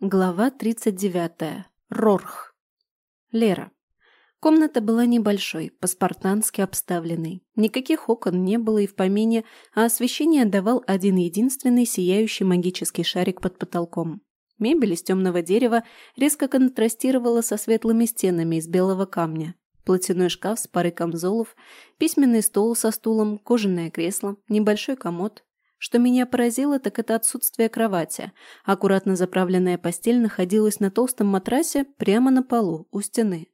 Глава 39. Рорх. Лера. Комната была небольшой, по-спартански обставленной. Никаких окон не было и в помине, а освещение давал один единственный сияющий магический шарик под потолком. Мебель из темного дерева резко контрастировала со светлыми стенами из белого камня. Платяной шкаф с парой камзолов, письменный стол со стулом, кожаное кресло, небольшой комод, что меня поразило, так это отсутствие кровати. Аккуратно заправленная постель находилась на толстом матрасе прямо на полу, у стены.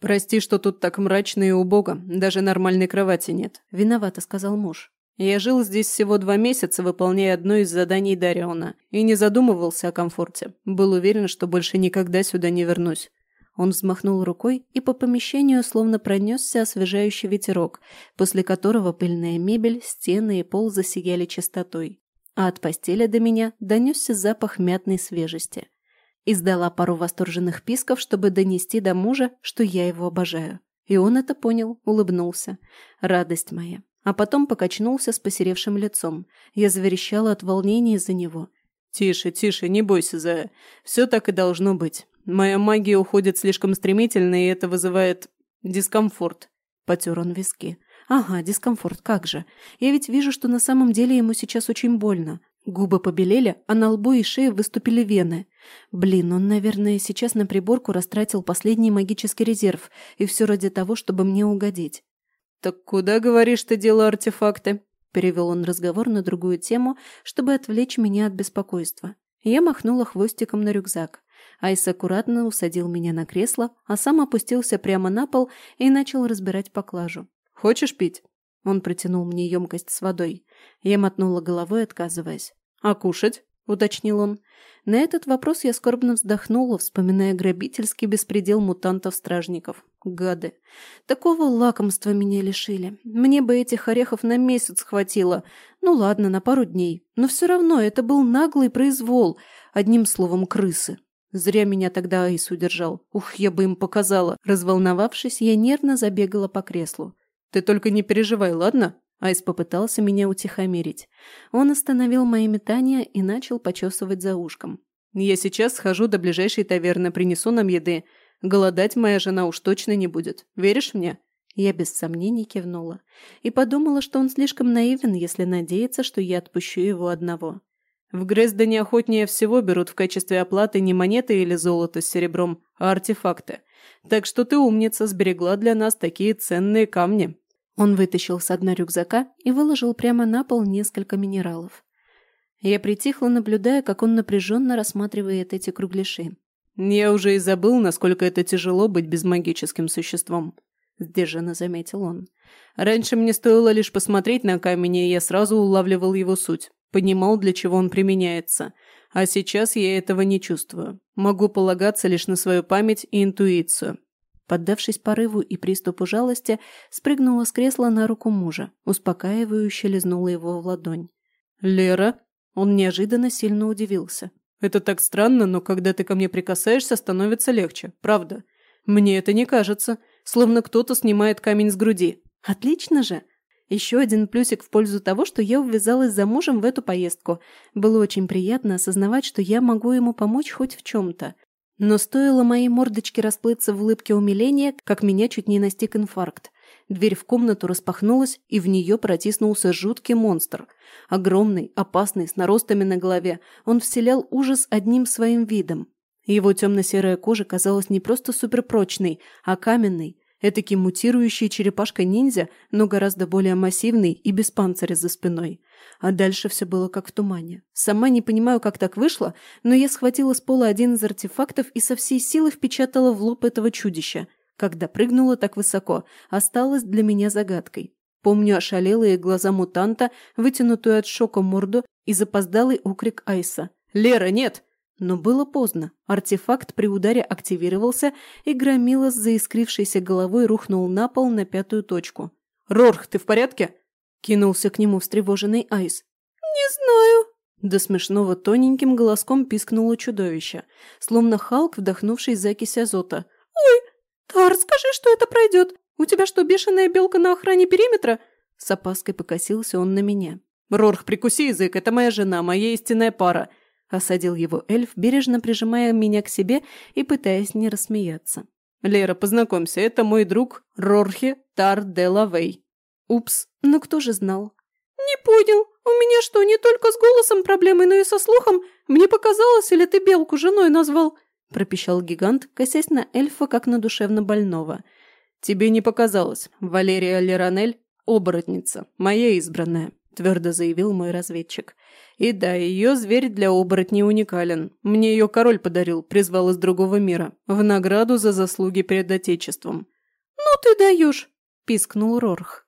«Прости, что тут так мрачно и убого, даже нормальной кровати нет», – виновато сказал муж. «Я жил здесь всего два месяца, выполняя одно из заданий Дариона, и не задумывался о комфорте. Был уверен, что больше никогда сюда не вернусь. Он взмахнул рукой, и по помещению словно пронесся освежающий ветерок, после которого пыльная мебель, стены и пол засияли чистотой. А от постели до меня донесся запах мятной свежести. Издала пару восторженных писков, чтобы донести до мужа, что я его обожаю. И он это понял, улыбнулся. Радость моя. А потом покачнулся с посеревшим лицом. Я заверещала от волнения из-за него. «Тише, тише, не бойся, Зая. Все так и должно быть. Моя магия уходит слишком стремительно, и это вызывает дискомфорт. Потер он виски. Ага, дискомфорт, как же. Я ведь вижу, что на самом деле ему сейчас очень больно. Губы побелели, а на лбу и шее выступили вены. Блин, он, наверное, сейчас на приборку растратил последний магический резерв, и все ради того, чтобы мне угодить. «Так куда, говоришь, ты дела артефакты?» Перевел он разговор на другую тему, чтобы отвлечь меня от беспокойства. Я махнула хвостиком на рюкзак. Айс аккуратно усадил меня на кресло, а сам опустился прямо на пол и начал разбирать поклажу. «Хочешь пить?» Он протянул мне емкость с водой. Я мотнула головой, отказываясь. «А кушать?» — уточнил он. На этот вопрос я скорбно вздохнула, вспоминая грабительский беспредел мутантов-стражников. Гады. Такого лакомства меня лишили. Мне бы этих орехов на месяц хватило. Ну ладно, на пару дней. Но все равно это был наглый произвол. Одним словом, крысы. Зря меня тогда Айс удержал. Ух, я бы им показала. Разволновавшись, я нервно забегала по креслу. «Ты только не переживай, ладно?» Айс попытался меня утихомирить. Он остановил мои метания и начал почесывать за ушком. «Я сейчас схожу до ближайшей таверны, принесу нам еды. Голодать моя жена уж точно не будет. Веришь мне?» Я без сомнений кивнула. И подумала, что он слишком наивен, если надеется, что я отпущу его одного. В Грездане охотнее всего берут в качестве оплаты не монеты или золото с серебром, а артефакты. Так что ты, умница, сберегла для нас такие ценные камни». Он вытащил с дна рюкзака и выложил прямо на пол несколько минералов. Я притихла, наблюдая, как он напряженно рассматривает эти кругляши. «Я уже и забыл, насколько это тяжело быть безмагическим существом», – сдержанно заметил он. «Раньше мне стоило лишь посмотреть на камень, и я сразу улавливал его суть понимал, для чего он применяется. А сейчас я этого не чувствую. Могу полагаться лишь на свою память и интуицию. Поддавшись порыву и приступу жалости, спрыгнула с кресла на руку мужа, успокаивающе лизнула его в ладонь. «Лера?» Он неожиданно сильно удивился. «Это так странно, но когда ты ко мне прикасаешься, становится легче, правда. Мне это не кажется, словно кто-то снимает камень с груди. Отлично же!» Еще один плюсик в пользу того, что я увязалась за мужем в эту поездку. Было очень приятно осознавать, что я могу ему помочь хоть в чем-то. Но стоило моей мордочке расплыться в улыбке умиления, как меня чуть не настиг инфаркт. Дверь в комнату распахнулась, и в нее протиснулся жуткий монстр. Огромный, опасный, с наростами на голове, он вселял ужас одним своим видом. Его темно-серая кожа казалась не просто суперпрочной, а каменной, Этакий мутирующий черепашка-ниндзя, но гораздо более массивный и без панциря за спиной. А дальше все было как в тумане. Сама не понимаю, как так вышло, но я схватила с пола один из артефактов и со всей силы впечатала в лоб этого чудища. Когда прыгнула так высоко, осталось для меня загадкой. Помню ошалелые глаза мутанта, вытянутую от шока морду и запоздалый окрик Айса. «Лера, нет!» Но было поздно. Артефакт при ударе активировался, и громила с заискрившейся головой рухнул на пол на пятую точку. «Рорх, ты в порядке?» – кинулся к нему встревоженный Айс. «Не знаю». До смешного тоненьким голоском пискнуло чудовище, словно Халк, вдохнувший закись азота. «Ой, Тар, скажи, что это пройдет. У тебя что, бешеная белка на охране периметра?» С опаской покосился он на меня. «Рорх, прикуси язык, это моя жена, моя истинная пара. Осадил его эльф, бережно прижимая меня к себе и пытаясь не рассмеяться. «Лера, познакомься, это мой друг Рорхе Тар де Лавей». «Упс, ну кто же знал?» «Не понял, у меня что, не только с голосом проблемы, но и со слухом? Мне показалось, или ты белку женой назвал?» пропищал гигант, косясь на эльфа, как на душевно больного. «Тебе не показалось. Валерия Леранель – оборотница, моя избранная», – твердо заявил мой разведчик. И да, ее зверь для оборотней уникален. Мне ее король подарил, призвал из другого мира. В награду за заслуги перед Отечеством. «Ну ты даешь!» – пискнул Рорх.